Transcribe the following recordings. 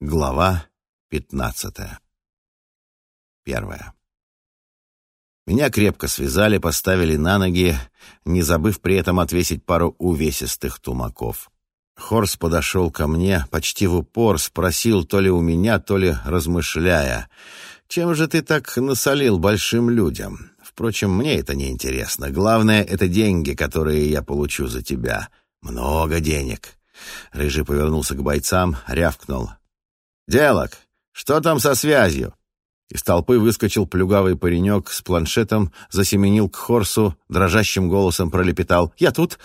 Глава пятнадцатая. Первая. Меня крепко связали, поставили на ноги, не забыв при этом отвесить пару увесистых тумаков. Хорс подошел ко мне почти в упор, спросил то ли у меня, то ли размышляя. «Чем же ты так насолил большим людям? Впрочем, мне это не интересно. Главное — это деньги, которые я получу за тебя. Много денег». Рыжий повернулся к бойцам, рявкнул. «Делок, что там со связью?» Из толпы выскочил плюгавый паренек с планшетом, засеменил к Хорсу, дрожащим голосом пролепетал. «Я тут!»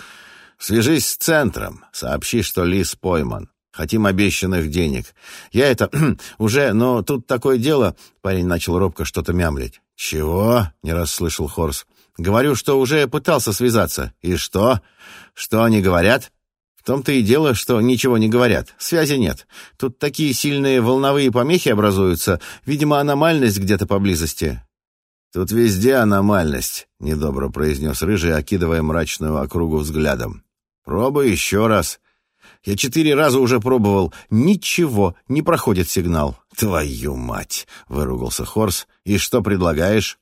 «Свяжись с центром, сообщи, что Лис пойман. Хотим обещанных денег. Я это... уже, но тут такое дело...» Парень начал робко что-то мямлить. «Чего?» — не расслышал Хорс. «Говорю, что уже пытался связаться. И что? Что они говорят?» В том-то и дело, что ничего не говорят. Связи нет. Тут такие сильные волновые помехи образуются. Видимо, аномальность где-то поблизости. Тут везде аномальность, недобро произнес Рыжий, окидывая мрачную округу взглядом. Пробуй еще раз. Я четыре раза уже пробовал. Ничего, не проходит сигнал. Твою мать, выругался Хорс. И что предлагаешь?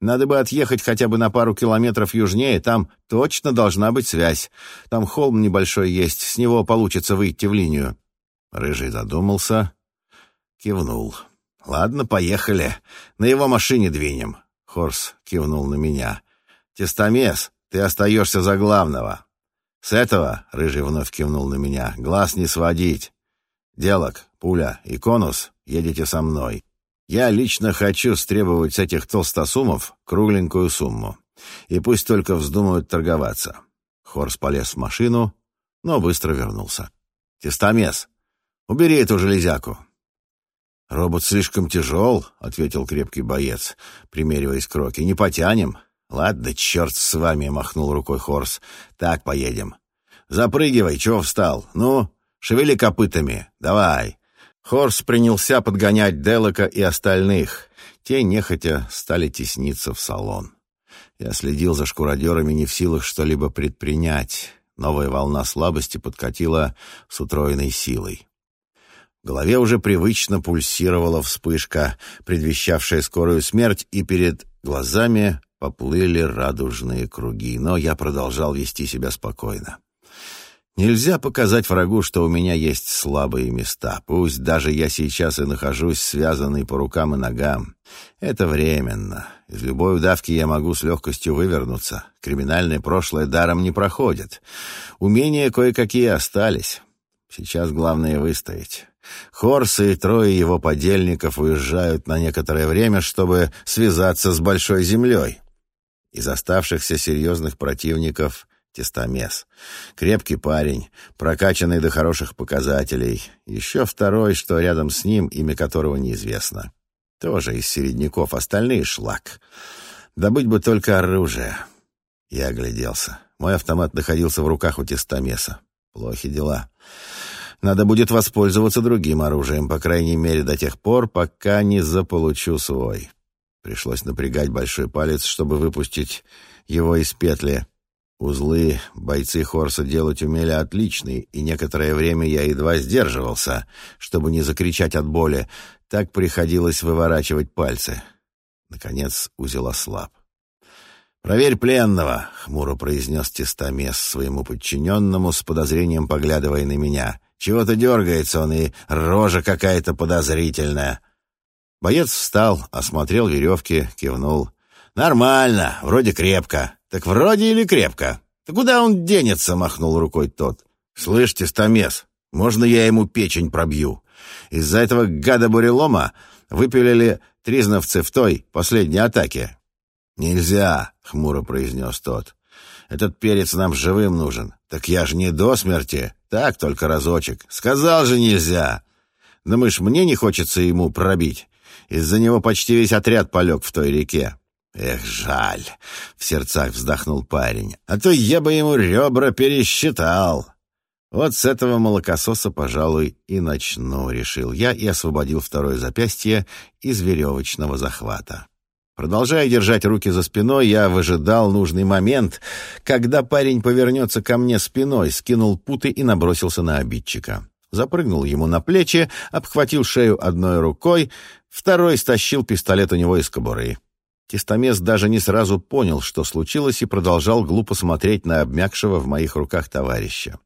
Надо бы отъехать хотя бы на пару километров южнее, там точно должна быть связь. Там холм небольшой есть, с него получится выйти в линию». Рыжий задумался, кивнул. «Ладно, поехали. На его машине двинем». Хорс кивнул на меня. «Тестомес, ты остаешься за главного». «С этого», — Рыжий вновь кивнул на меня, — «глаз не сводить. Делок, Пуля и Конус едете со мной. Я лично хочу стребовать с этих толстосумов кругленькую сумму. И пусть только вздумают торговаться. Хорс полез в машину, но быстро вернулся. «Тестомес, убери эту железяку». «Робот слишком тяжел», — ответил крепкий боец, примериваясь к Роке. «Не потянем». «Ладно, черт с вами», — махнул рукой Хорс. «Так поедем». «Запрыгивай, чего встал? Ну, шевели копытами. Давай». Хорс принялся подгонять Делока и остальных. Те, нехотя, стали тесниться в салон. Я следил за шкуродерами, не в силах что-либо предпринять. Новая волна слабости подкатила с утроенной силой. В голове уже привычно пульсировала вспышка, предвещавшая скорую смерть, и перед глазами поплыли радужные круги. Но я продолжал вести себя спокойно. Нельзя показать врагу, что у меня есть слабые места. Пусть даже я сейчас и нахожусь связанный по рукам и ногам. Это временно. Из любой удавки я могу с легкостью вывернуться. Криминальное прошлое даром не проходит. Умения кое-какие остались. Сейчас главное выстоять. Хорс и трое его подельников уезжают на некоторое время, чтобы связаться с Большой Землей. Из оставшихся серьезных противников Тестомес. Крепкий парень, прокачанный до хороших показателей. Еще второй, что рядом с ним, имя которого неизвестно. Тоже из середняков, остальные — шлак. Добыть бы только оружие. Я огляделся. Мой автомат находился в руках у Тестомеса. Плохи дела. Надо будет воспользоваться другим оружием, по крайней мере, до тех пор, пока не заполучу свой. Пришлось напрягать большой палец, чтобы выпустить его из петли. Узлы бойцы Хорса делать умели отличные, и некоторое время я едва сдерживался, чтобы не закричать от боли. Так приходилось выворачивать пальцы. Наконец узел ослаб. «Проверь пленного», — хмуро произнес Тестомес своему подчиненному, с подозрением поглядывая на меня. «Чего-то дергается он, и рожа какая-то подозрительная». Боец встал, осмотрел веревки, кивнул. «Нормально, вроде крепко». «Так вроде или крепко. Да куда он денется?» — махнул рукой тот. «Слышь, тестомес, можно я ему печень пробью? Из-за этого гада-бурелома выпилили тризновцы в той, последней атаке». «Нельзя», — хмуро произнес тот. «Этот перец нам живым нужен. Так я же не до смерти. Так, только разочек. Сказал же нельзя. Думаешь, мне не хочется ему пробить? Из-за него почти весь отряд полег в той реке. «Эх, жаль!» — в сердцах вздохнул парень. «А то я бы ему ребра пересчитал!» «Вот с этого молокососа, пожалуй, и начну», — решил я и освободил второе запястье из веревочного захвата. Продолжая держать руки за спиной, я выжидал нужный момент, когда парень повернется ко мне спиной, скинул путы и набросился на обидчика. запрыгнул ему на плечи, обхватил шею одной рукой, второй стащил пистолет у него из кобуры. Тестомес даже не сразу понял, что случилось, и продолжал глупо смотреть на обмякшего в моих руках товарища.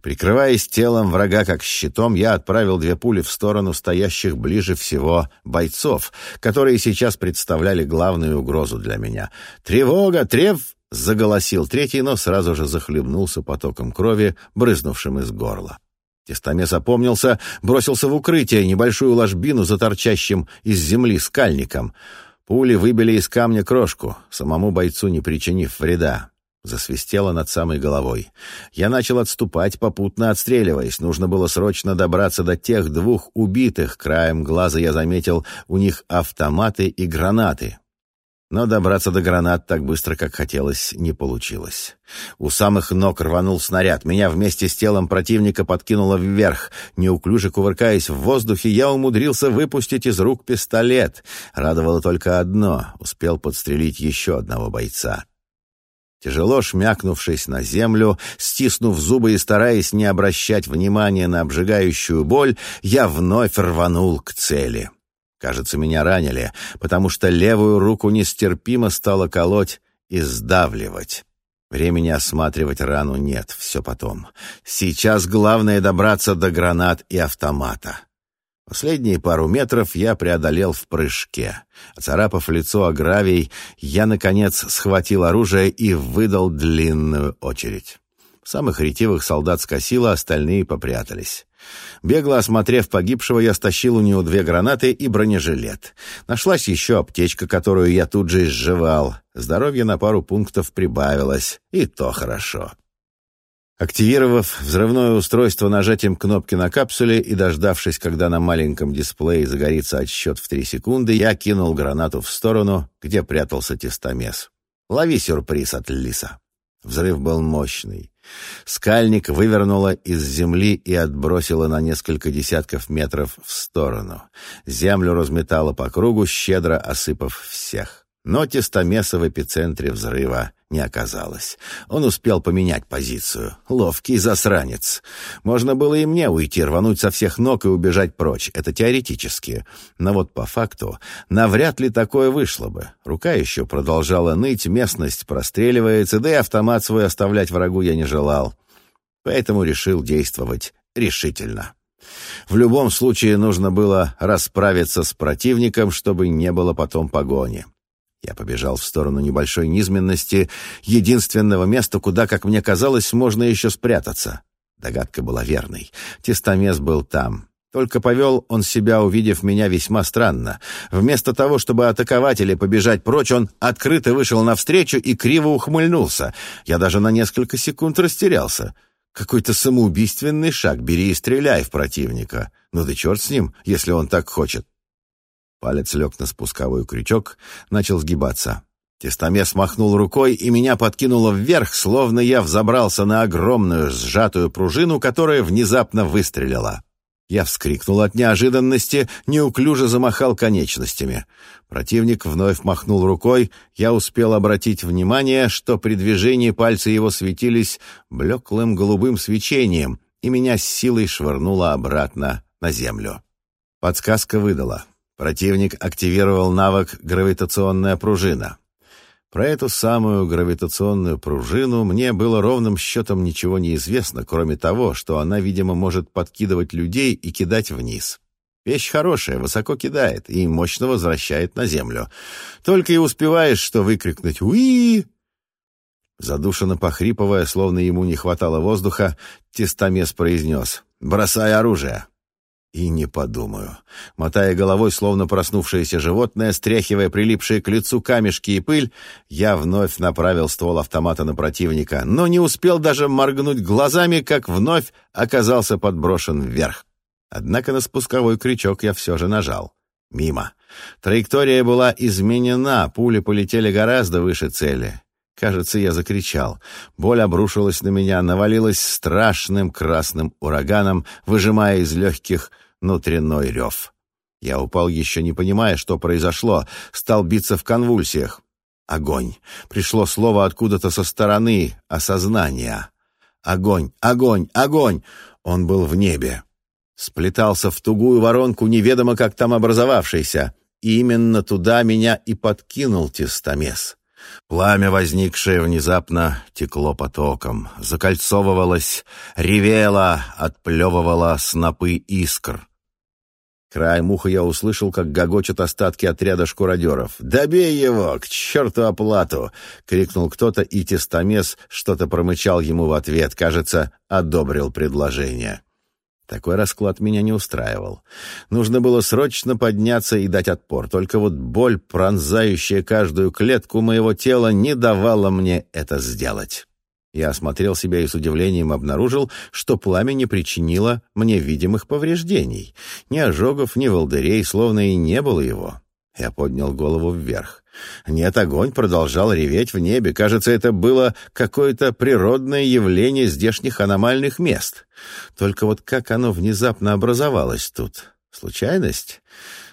Прикрываясь телом врага как щитом, я отправил две пули в сторону стоящих ближе всего бойцов, которые сейчас представляли главную угрозу для меня. «Тревога! Трев!» — заголосил третий, но сразу же захлебнулся потоком крови, брызнувшим из горла. Тестомес опомнился, бросился в укрытие, небольшую ложбину за торчащим из земли скальником — Пули выбили из камня крошку, самому бойцу не причинив вреда. Засвистело над самой головой. Я начал отступать, попутно отстреливаясь. Нужно было срочно добраться до тех двух убитых. Краем глаза я заметил у них автоматы и гранаты. Но добраться до гранат так быстро, как хотелось, не получилось. У самых ног рванул снаряд. Меня вместе с телом противника подкинуло вверх. Неуклюже кувыркаясь в воздухе, я умудрился выпустить из рук пистолет. Радовало только одно — успел подстрелить еще одного бойца. Тяжело шмякнувшись на землю, стиснув зубы и стараясь не обращать внимания на обжигающую боль, я вновь рванул к цели. Кажется, меня ранили, потому что левую руку нестерпимо стало колоть и сдавливать. Времени осматривать рану нет, все потом. Сейчас главное добраться до гранат и автомата. Последние пару метров я преодолел в прыжке. Оцарапав лицо о гравий, я, наконец, схватил оружие и выдал длинную очередь. Самых ретивых солдат скосило, остальные попрятались. Бегло осмотрев погибшего, я стащил у него две гранаты и бронежилет. Нашлась еще аптечка, которую я тут же изживал. Здоровье на пару пунктов прибавилось, и то хорошо. Активировав взрывное устройство нажатием кнопки на капсуле и дождавшись, когда на маленьком дисплее загорится отсчет в три секунды, я кинул гранату в сторону, где прятался тестомес. «Лови сюрприз от Лиса». Взрыв был мощный. Скальник вывернуло из земли и отбросило на несколько десятков метров в сторону. Землю разметало по кругу, щедро осыпав всех. Но тестомеса в эпицентре взрыва не оказалось. Он успел поменять позицию. Ловкий засранец. Можно было и мне уйти, рвануть со всех ног и убежать прочь. Это теоретически. Но вот по факту навряд ли такое вышло бы. Рука еще продолжала ныть, местность простреливается, да и автомат свой оставлять врагу я не желал. Поэтому решил действовать решительно. В любом случае нужно было расправиться с противником, чтобы не было потом погони. Я побежал в сторону небольшой низменности, единственного места, куда, как мне казалось, можно еще спрятаться. Догадка была верной. Тестомес был там. Только повел он себя, увидев меня весьма странно. Вместо того, чтобы атаковать или побежать прочь, он открыто вышел навстречу и криво ухмыльнулся. Я даже на несколько секунд растерялся. Какой-то самоубийственный шаг, бери и стреляй в противника. Ну да черт с ним, если он так хочет. Палец лег на спусковой крючок, начал сгибаться. Тестомес махнул рукой, и меня подкинуло вверх, словно я взобрался на огромную сжатую пружину, которая внезапно выстрелила. Я вскрикнул от неожиданности, неуклюже замахал конечностями. Противник вновь махнул рукой. Я успел обратить внимание, что при движении пальцы его светились блеклым голубым свечением, и меня с силой швырнуло обратно на землю. Подсказка выдала. Противник активировал навык «Гравитационная пружина». Про эту самую гравитационную пружину мне было ровным счетом ничего не известно, кроме того, что она, видимо, может подкидывать людей и кидать вниз. Вещь хорошая, высоко кидает и мощно возвращает на землю. Только и успеваешь, что выкрикнуть «Уи!». Задушенно похрипывая, словно ему не хватало воздуха, Тестомес произнес «Бросай оружие!». И не подумаю. Мотая головой, словно проснувшееся животное, стряхивая прилипшие к лицу камешки и пыль, я вновь направил ствол автомата на противника, но не успел даже моргнуть глазами, как вновь оказался подброшен вверх. Однако на спусковой крючок я все же нажал. Мимо. Траектория была изменена, пули полетели гораздо выше цели. Кажется, я закричал. Боль обрушилась на меня, навалилась страшным красным ураганом, выжимая из легких внутренной рев. Я упал, еще не понимая, что произошло, стал биться в конвульсиях. Огонь. Пришло слово откуда-то со стороны, осознания. Огонь, огонь, огонь! Он был в небе. сплетался в тугую воронку, неведомо как там образовавшейся. И именно туда меня и подкинул тестомес. Пламя, возникшее внезапно, текло потоком, закольцовывалось, ревело, отплевывало снопы искр. Краем уха я услышал, как гогочат остатки отряда шкуродеров. «Добей его! К черту оплату!» — крикнул кто-то, и тестомес что-то промычал ему в ответ. Кажется, одобрил предложение. Такой расклад меня не устраивал. Нужно было срочно подняться и дать отпор. Только вот боль, пронзающая каждую клетку моего тела, не давала мне это сделать. Я осмотрел себя и с удивлением обнаружил, что пламя не причинило мне видимых повреждений. Ни ожогов, ни волдырей, словно и не было его. Я поднял голову вверх. Нет, огонь продолжал реветь в небе. Кажется, это было какое-то природное явление здешних аномальных мест. Только вот как оно внезапно образовалось тут? Случайность?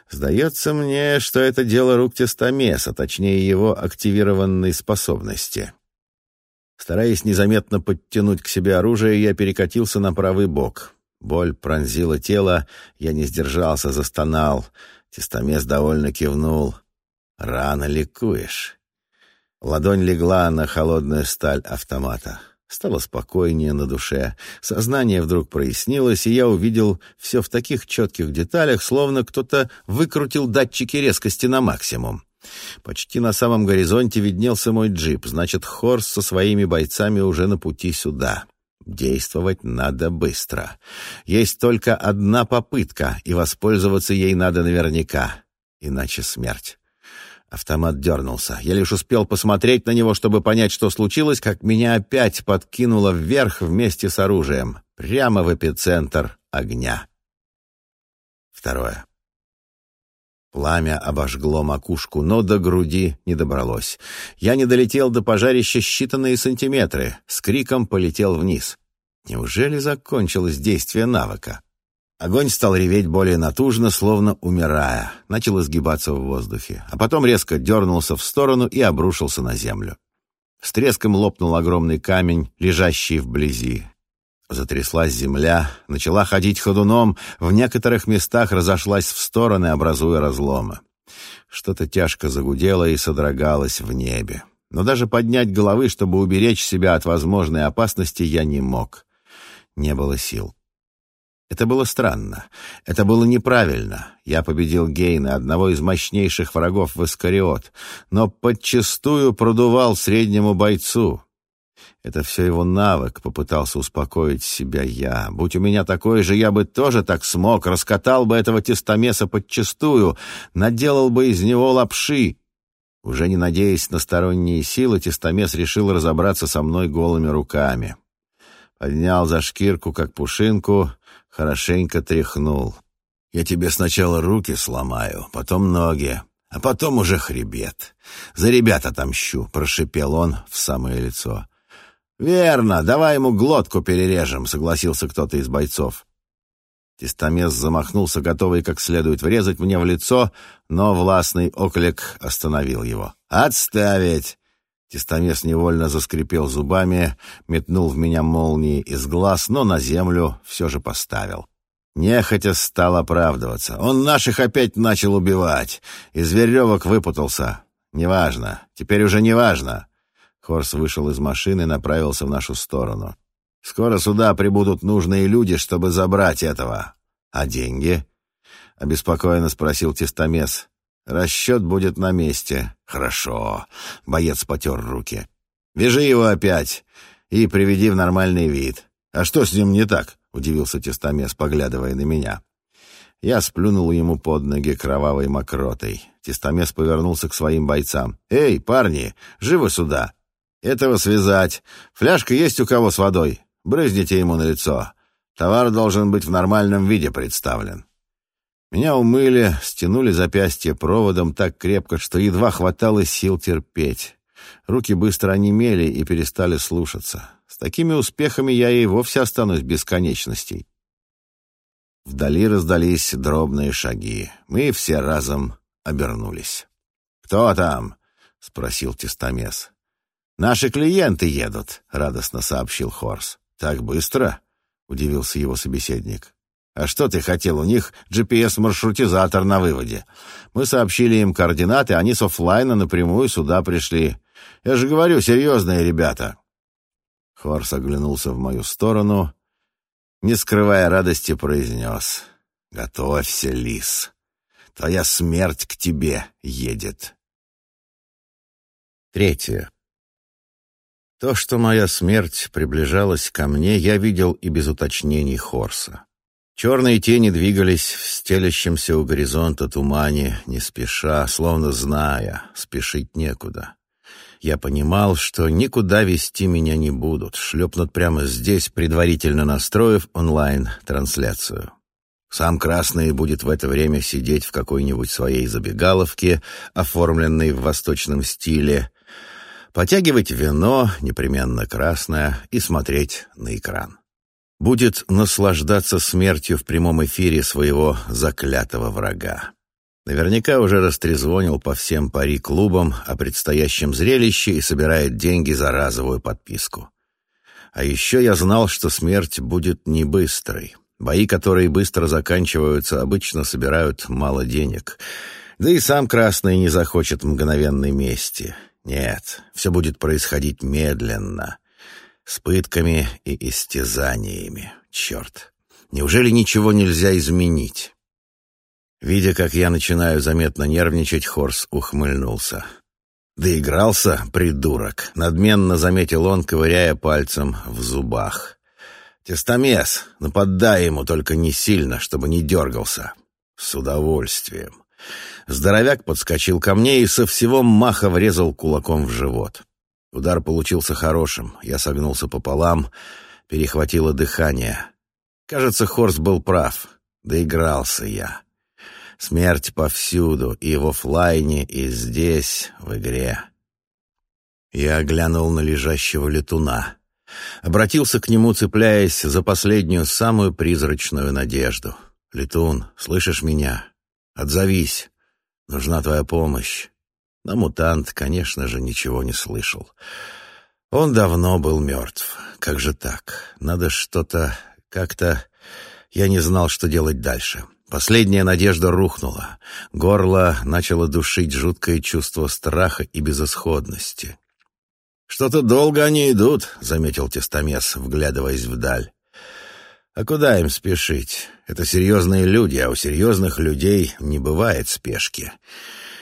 Сдается мне, что это дело рук тестомеса, точнее его активированной способности. Стараясь незаметно подтянуть к себе оружие, я перекатился на правый бок. Боль пронзила тело, я не сдержался, застонал. Тестомес довольно кивнул. «Рано ликуешь». Ладонь легла на холодную сталь автомата. Стало спокойнее на душе. Сознание вдруг прояснилось, и я увидел все в таких четких деталях, словно кто-то выкрутил датчики резкости на максимум. Почти на самом горизонте виднелся мой джип, значит, Хорс со своими бойцами уже на пути сюда. Действовать надо быстро. Есть только одна попытка, и воспользоваться ей надо наверняка, иначе смерть. Автомат дернулся. Я лишь успел посмотреть на него, чтобы понять, что случилось, как меня опять подкинуло вверх вместе с оружием, прямо в эпицентр огня. Второе. Пламя обожгло макушку, но до груди не добралось. Я не долетел до пожарища считанные сантиметры, с криком полетел вниз. Неужели закончилось действие навыка? Огонь стал реветь более натужно, словно умирая, начал изгибаться в воздухе, а потом резко дернулся в сторону и обрушился на землю. С треском лопнул огромный камень, лежащий вблизи. Затряслась земля, начала ходить ходуном, в некоторых местах разошлась в стороны, образуя разломы. Что-то тяжко загудело и содрогалось в небе. Но даже поднять головы, чтобы уберечь себя от возможной опасности, я не мог. Не было сил. Это было странно. Это было неправильно. Я победил Гейна, одного из мощнейших врагов в Искариот, но подчастую продувал среднему бойцу. Это все его навык, попытался успокоить себя я. Будь у меня такой же, я бы тоже так смог, раскатал бы этого тестомеса подчистую, наделал бы из него лапши. Уже не надеясь на сторонние силы, тестомес решил разобраться со мной голыми руками. Поднял за шкирку, как пушинку, хорошенько тряхнул. «Я тебе сначала руки сломаю, потом ноги, а потом уже хребет. За ребят отомщу», — прошипел он в самое лицо. «Верно, давай ему глотку перережем», — согласился кто-то из бойцов. Тестомес замахнулся, готовый как следует врезать мне в лицо, но властный оклик остановил его. «Отставить!» Тестомес невольно заскрипел зубами, метнул в меня молнии из глаз, но на землю все же поставил. Нехотя стал оправдываться. Он наших опять начал убивать. Из веревок выпутался. Неважно. Теперь уже неважно. Хорс вышел из машины и направился в нашу сторону. «Скоро сюда прибудут нужные люди, чтобы забрать этого. А деньги?» — обеспокоенно спросил Тестомес. «Расчет будет на месте». «Хорошо». Боец потер руки. «Вяжи его опять и приведи в нормальный вид». «А что с ним не так?» — удивился Тестомес, поглядывая на меня. Я сплюнул ему под ноги кровавой мокротой. Тестомес повернулся к своим бойцам. «Эй, парни, живо сюда! Этого связать. Фляжка есть у кого с водой? Брызните ему на лицо. Товар должен быть в нормальном виде представлен. Меня умыли, стянули запястье проводом так крепко, что едва хватало сил терпеть. Руки быстро онемели и перестали слушаться. С такими успехами я и вовсе останусь бесконечностей. Вдали раздались дробные шаги. Мы все разом обернулись. «Кто там?» — спросил Тестомес. «Наши клиенты едут», — радостно сообщил Хорс. «Так быстро?» — удивился его собеседник. А что ты хотел? У них GPS-маршрутизатор на выводе. Мы сообщили им координаты, они с оффлайна напрямую сюда пришли. Я же говорю, серьезные ребята. Хорс оглянулся в мою сторону, не скрывая радости, произнес. «Готовься, лис. Твоя смерть к тебе едет». Третье. То, что моя смерть приближалась ко мне, я видел и без уточнений Хорса. Черные тени двигались в стелящемся у горизонта тумане, не спеша, словно зная, спешить некуда. Я понимал, что никуда вести меня не будут, шлепнут прямо здесь, предварительно настроив онлайн-трансляцию. Сам Красный будет в это время сидеть в какой-нибудь своей забегаловке, оформленной в восточном стиле, потягивать вино, непременно красное, и смотреть на экран. Будет наслаждаться смертью в прямом эфире своего заклятого врага. Наверняка уже растрезвонил по всем пари-клубам о предстоящем зрелище и собирает деньги за разовую подписку. А еще я знал, что смерть будет не быстрой. Бои, которые быстро заканчиваются, обычно собирают мало денег. Да и сам Красный не захочет мгновенной мести. Нет, все будет происходить медленно, с пытками и истязаниями. Черт, неужели ничего нельзя изменить? Видя, как я начинаю заметно нервничать, Хорс ухмыльнулся. «Доигрался, придурок!» — надменно заметил он, ковыряя пальцем в зубах. «Тестомес, нападай ему, только не сильно, чтобы не дергался». «С удовольствием». Здоровяк подскочил ко мне и со всего маха врезал кулаком в живот. Удар получился хорошим. Я согнулся пополам, перехватило дыхание. Кажется, Хорс был прав. Доигрался я. Смерть повсюду, и в офлайне, и здесь, в игре. Я глянул на лежащего летуна. Обратился к нему, цепляясь за последнюю, самую призрачную надежду. «Летун, слышишь меня? Отзовись. Нужна твоя помощь». Но мутант, конечно же, ничего не слышал. Он давно был мертв. Как же так? Надо что-то... Как-то... Я не знал, что делать дальше. Последняя надежда рухнула. Горло начало душить жуткое чувство страха и безысходности. «Что-то долго они идут», — заметил Тестомес, вглядываясь вдаль. «А куда им спешить? Это серьезные люди, а у серьезных людей не бывает спешки.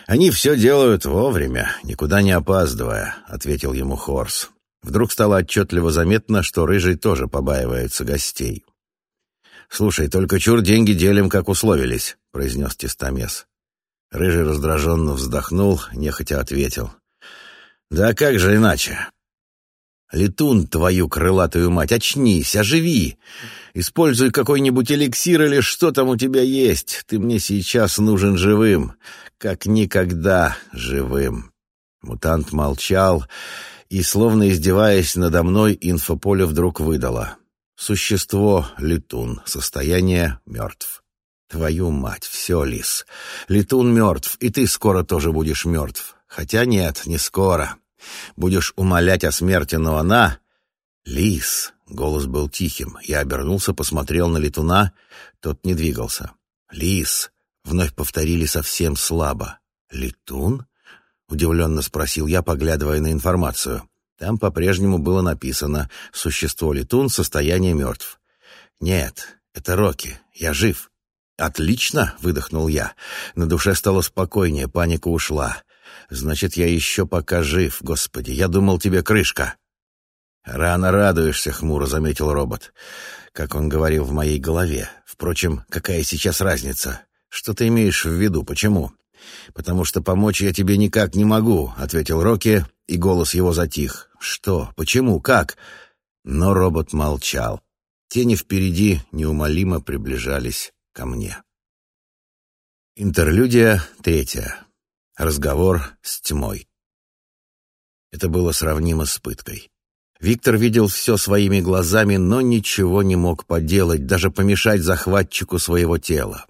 Они все делают вовремя, никуда не опаздывая», — ответил ему Хорс. Вдруг стало отчетливо заметно, что Рыжий тоже побаивается гостей. «Слушай, только чур деньги делим, как условились», — произнес Тестомес. Рыжий раздраженно вздохнул, нехотя ответил. «Да как же иначе?» «Летун, твою крылатую мать, очнись, оживи! Используй какой-нибудь эликсир или что там у тебя есть. Ты мне сейчас нужен живым, как никогда живым». Мутант молчал и, словно издеваясь надо мной, инфополе вдруг выдало. Существо — летун, состояние — мертв. Твою мать, все, лис. Летун мертв, и ты скоро тоже будешь мертв. Хотя нет, не скоро. Будешь умолять о смерти, но она... Лис. Голос был тихим. Я обернулся, посмотрел на летуна. Тот не двигался. Лис. Вновь повторили совсем слабо. Летун? Удивленно спросил я, поглядывая на информацию. Там по-прежнему было написано «Существо летун, состояние мертв». «Нет, это Рокки, я жив». «Отлично!» — выдохнул я. На душе стало спокойнее, паника ушла. «Значит, я еще пока жив, господи, я думал, тебе крышка». «Рано радуешься», — хмуро заметил робот. Как он говорил в моей голове. Впрочем, какая сейчас разница? Что ты имеешь в виду, почему? «Потому что помочь я тебе никак не могу», — ответил Рокки, и голос его затих. «Что? Почему? Как?» Но робот молчал. Тени впереди неумолимо приближались ко мне. Интерлюдия третья. Разговор с тьмой. Это было сравнимо с пыткой. Виктор видел все своими глазами, но ничего не мог поделать, даже помешать захватчику своего тела.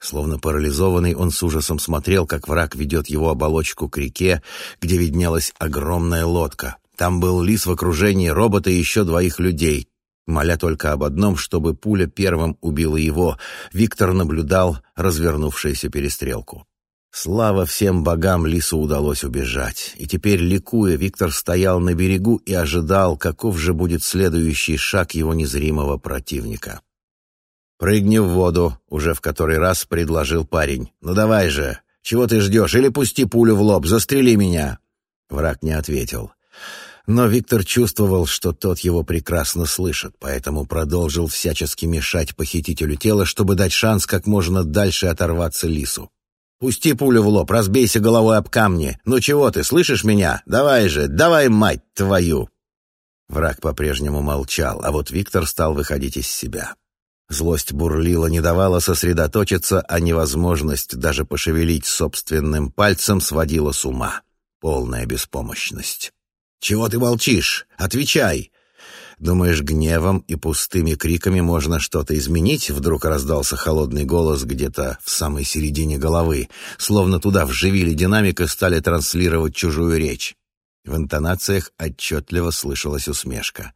Словно парализованный, он с ужасом смотрел, как враг ведет его оболочку к реке, где виднелась огромная лодка. Там был лис в окружении робота и еще двоих людей. моля только об одном, чтобы пуля первым убила его. Виктор наблюдал развернувшуюся перестрелку. Слава всем богам, Лису удалось убежать. И теперь, ликуя, Виктор стоял на берегу и ожидал, каков же будет следующий шаг его незримого противника. «Прыгни в воду», — уже в который раз предложил парень. «Ну давай же! Чего ты ждешь? Или пусти пулю в лоб, застрели меня!» Враг не ответил. Но Виктор чувствовал, что тот его прекрасно слышит, поэтому продолжил всячески мешать похитителю тела, чтобы дать шанс как можно дальше оторваться лису. «Пусти пулю в лоб, разбейся головой об камни. Ну чего ты, слышишь меня? Давай же, давай, мать твою!» Враг по-прежнему молчал, а вот Виктор стал выходить из себя. Злость бурлила, не давала сосредоточиться, а невозможность даже пошевелить собственным пальцем сводила с ума. Полная беспомощность. «Чего ты молчишь? Отвечай!» «Думаешь, гневом и пустыми криками можно что-то изменить?» Вдруг раздался холодный голос где-то в самой середине головы, словно туда вживили динамик и стали транслировать чужую речь. В интонациях отчетливо слышалась усмешка.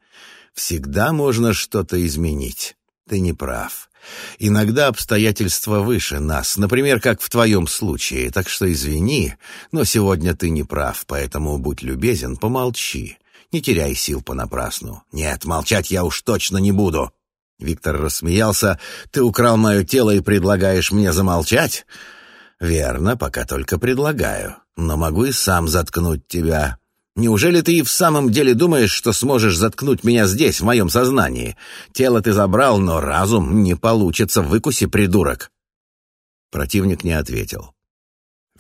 «Всегда можно что-то изменить. Ты не прав. Иногда обстоятельства выше нас, например, как в твоем случае, так что извини, но сегодня ты не прав, поэтому будь любезен, помолчи. Не теряй сил понапрасну. Нет, молчать я уж точно не буду. Виктор рассмеялся. Ты украл мое тело и предлагаешь мне замолчать? Верно, пока только предлагаю. Но могу и сам заткнуть тебя. Неужели ты и в самом деле думаешь, что сможешь заткнуть меня здесь, в моем сознании? Тело ты забрал, но разум не получится, выкуси, придурок!» Противник не ответил.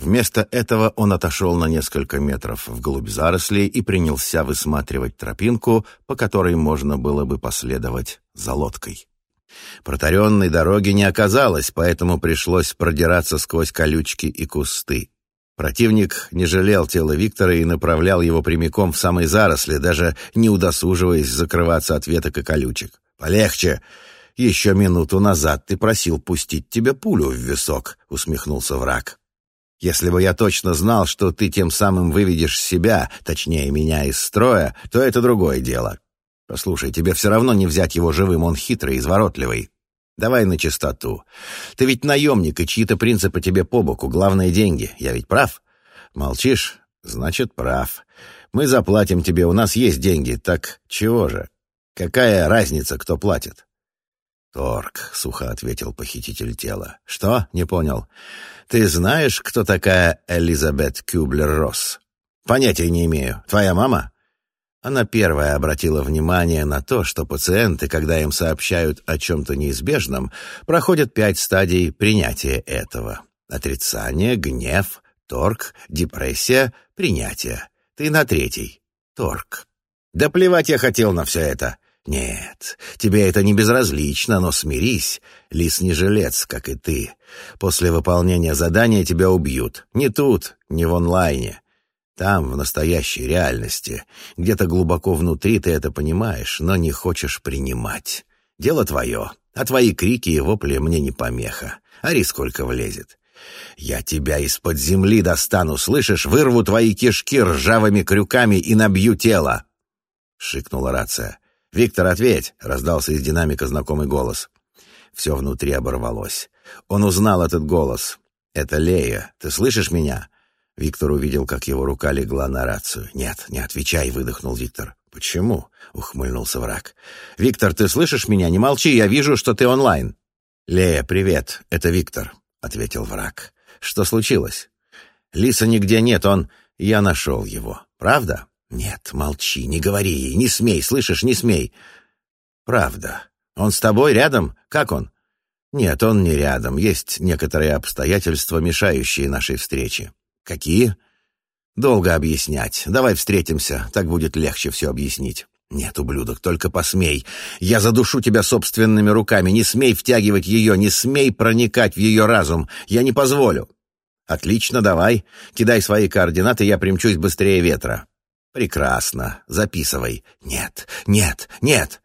Вместо этого он отошел на несколько метров вглубь зарослей и принялся высматривать тропинку, по которой можно было бы последовать за лодкой. Протаренной дороги не оказалось, поэтому пришлось продираться сквозь колючки и кусты. Противник не жалел тела Виктора и направлял его прямиком в самые заросли, даже не удосуживаясь закрываться от веток и колючек. «Полегче! Еще минуту назад ты просил пустить тебе пулю в висок», — усмехнулся враг. «Если бы я точно знал, что ты тем самым выведешь себя, точнее меня из строя, то это другое дело. Послушай, тебе все равно не взять его живым, он хитрый, изворотливый. Давай на чистоту. Ты ведь наемник, и чьи-то принципы тебе по боку. Главное — деньги. Я ведь прав? Молчишь? Значит, прав. Мы заплатим тебе, у нас есть деньги. Так чего же? Какая разница, кто платит? «Торг», — сухо ответил похититель тела. «Что? Не понял. Ты знаешь, кто такая Элизабет Кюблер-Росс?» «Понятия не имею. Твоя мама?» Она первая обратила внимание на то, что пациенты, когда им сообщают о чем-то неизбежном, проходят пять стадий принятия этого. Отрицание, гнев, торг, депрессия, принятие. Ты на третий. Торг. Да плевать я хотел на все это. Нет, тебе это не безразлично, но смирись. Лис не жилец, как и ты. После выполнения задания тебя убьют. Не тут, не в онлайне. Там, в настоящей реальности, где-то глубоко внутри ты это понимаешь, но не хочешь принимать. Дело твое, а твои крики и вопли мне не помеха. Ари сколько влезет. Я тебя из-под земли достану, слышишь? Вырву твои кишки ржавыми крюками и набью тело!» Шикнула рация. «Виктор, ответь!» — раздался из динамика знакомый голос. Все внутри оборвалось. Он узнал этот голос. «Это Лея. Ты слышишь меня?» Виктор увидел, как его рука легла на рацию. «Нет, не отвечай», — выдохнул Виктор. «Почему?» — ухмыльнулся враг. «Виктор, ты слышишь меня? Не молчи, я вижу, что ты онлайн». «Лея, привет, это Виктор», — ответил враг. «Что случилось?» «Лиса нигде нет, он...» «Я нашел его. Правда?» «Нет, молчи, не говори ей, не смей, слышишь, не смей». «Правда. Он с тобой рядом? Как он?» «Нет, он не рядом. Есть некоторые обстоятельства, мешающие нашей встрече». «Какие?» «Долго объяснять. Давай встретимся, так будет легче все объяснить». «Нет, ублюдок, только посмей. Я задушу тебя собственными руками. Не смей втягивать ее, не смей проникать в ее разум. Я не позволю». «Отлично, давай. Кидай свои координаты, я примчусь быстрее ветра». «Прекрасно. Записывай». «Нет, нет, нет».